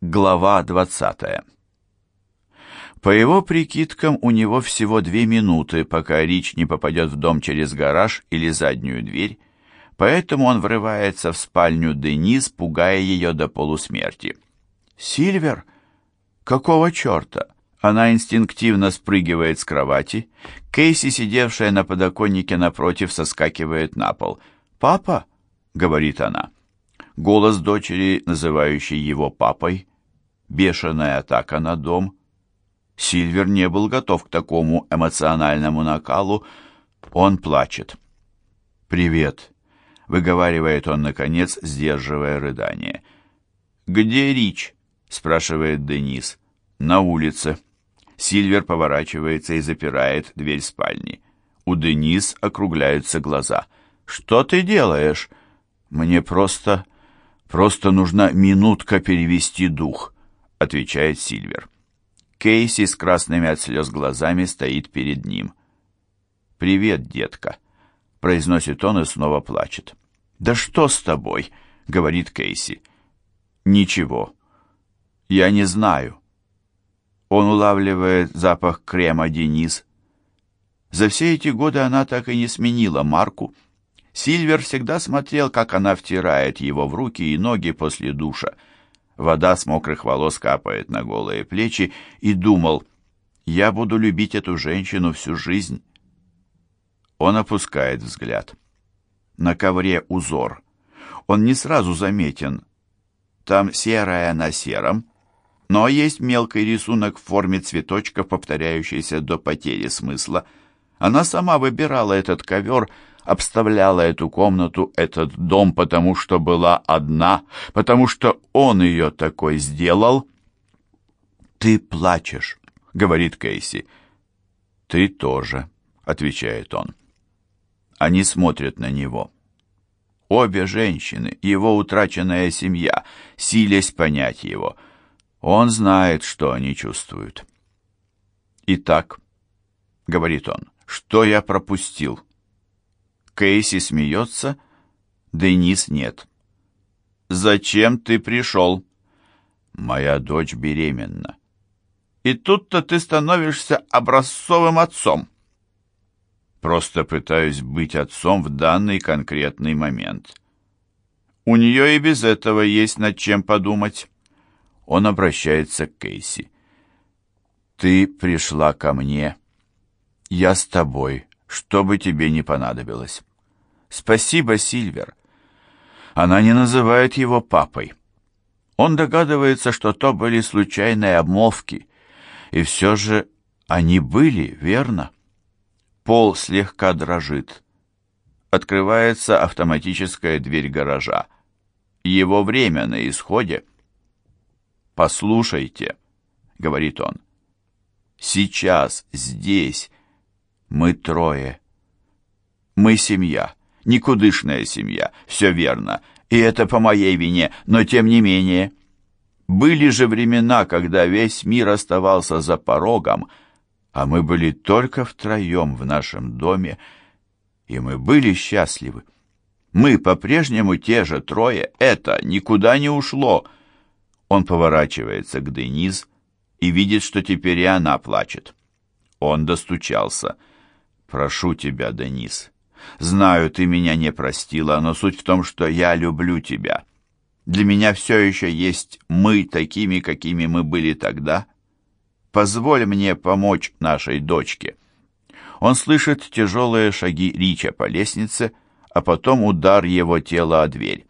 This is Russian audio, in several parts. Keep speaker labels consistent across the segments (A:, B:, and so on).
A: Глава 20. По его прикидкам, у него всего две минуты, пока Рич не попадет в дом через гараж или заднюю дверь, поэтому он врывается в спальню Денис, пугая ее до полусмерти. «Сильвер? Какого черта?» Она инстинктивно спрыгивает с кровати. Кейси, сидевшая на подоконнике напротив, соскакивает на пол. «Папа?» — говорит она. Голос дочери, называющей его папой, бешеная атака на дом. Сильвер не был готов к такому эмоциональному накалу. Он плачет. «Привет», — выговаривает он, наконец, сдерживая рыдание. «Где Рич?» — спрашивает Денис. «На улице». Сильвер поворачивается и запирает дверь спальни. У Денис округляются глаза. «Что ты делаешь?» «Мне просто...» «Просто нужна минутка перевести дух», — отвечает Сильвер. Кейси с красными от слез глазами стоит перед ним. «Привет, детка», — произносит он и снова плачет. «Да что с тобой?» — говорит Кейси. «Ничего. Я не знаю». Он улавливает запах крема Денис. За все эти годы она так и не сменила марку — Сильвер всегда смотрел, как она втирает его в руки и ноги после душа. Вода с мокрых волос капает на голые плечи и думал, «Я буду любить эту женщину всю жизнь». Он опускает взгляд. На ковре узор. Он не сразу заметен. Там серое на сером, но есть мелкий рисунок в форме цветочка, повторяющийся до потери смысла. Она сама выбирала этот ковер, обставляла эту комнату, этот дом, потому что была одна, потому что он ее такой сделал. «Ты плачешь», — говорит Кейси. «Ты тоже», — отвечает он. Они смотрят на него. Обе женщины, его утраченная семья, силясь понять его. Он знает, что они чувствуют. «Итак», — говорит он, — «что я пропустил?» Кейси смеется, Денис нет. «Зачем ты пришел?» «Моя дочь беременна». «И тут-то ты становишься образцовым отцом». «Просто пытаюсь быть отцом в данный конкретный момент». «У нее и без этого есть над чем подумать». Он обращается к Кейси. «Ты пришла ко мне. Я с тобой, что бы тебе ни понадобилось». «Спасибо, Сильвер». Она не называет его папой. Он догадывается, что то были случайные обмолвки. И все же они были, верно? Пол слегка дрожит. Открывается автоматическая дверь гаража. Его время на исходе. «Послушайте», — говорит он, — «сейчас, здесь, мы трое. Мы семья никудышная семья, все верно, и это по моей вине, но тем не менее. Были же времена, когда весь мир оставался за порогом, а мы были только втроем в нашем доме, и мы были счастливы. Мы по-прежнему те же трое, это никуда не ушло. Он поворачивается к Дениз и видит, что теперь и она плачет. Он достучался. «Прошу тебя, Денис, Знаю, ты меня не простила, но суть в том, что я люблю тебя. Для меня все еще есть мы такими, какими мы были тогда. Позволь мне помочь нашей дочке». Он слышит тяжелые шаги Рича по лестнице, а потом удар его тела о дверь.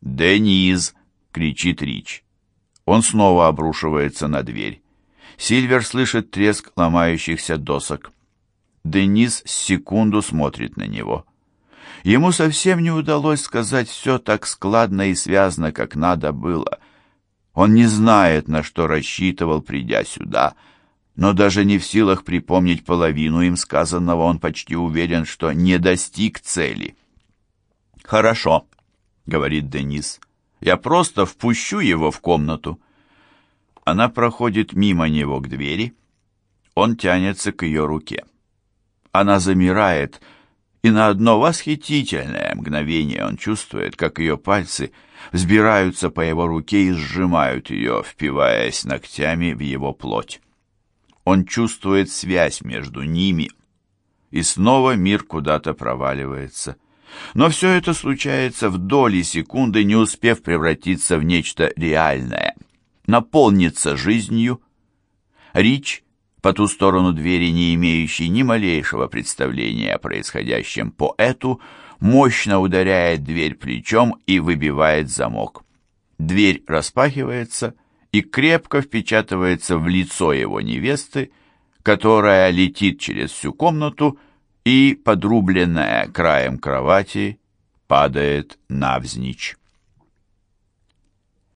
A: «Дениз!» — кричит Рич. Он снова обрушивается на дверь. Сильвер слышит треск ломающихся досок. Денис секунду смотрит на него. Ему совсем не удалось сказать все так складно и связно, как надо было. Он не знает, на что рассчитывал, придя сюда, но даже не в силах припомнить половину им сказанного, он почти уверен, что не достиг цели. «Хорошо», — говорит Денис, — «я просто впущу его в комнату». Она проходит мимо него к двери, он тянется к ее руке. Она замирает и на одно восхитительное мгновение он чувствует, как ее пальцы взбираются по его руке и сжимают ее, впиваясь ногтями в его плоть. Он чувствует связь между ними, и снова мир куда-то проваливается. Но все это случается в доли секунды, не успев превратиться в нечто реальное, наполниться жизнью. Рич по ту сторону двери, не имеющий ни малейшего представления о происходящем поэту, мощно ударяет дверь плечом и выбивает замок. Дверь распахивается и крепко впечатывается в лицо его невесты, которая летит через всю комнату и, подрубленная краем кровати, падает навзничь.